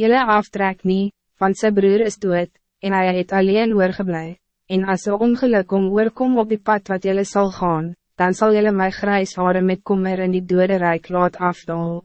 Jelle aftrek niet, want zijn broer is dood, en hij het alleen oorgeblij. En als er ongeluk om oorkom op die pad wat jelle zal gaan, dan zal jelle my grijs haren met kommer in die dode rijk laat afdal.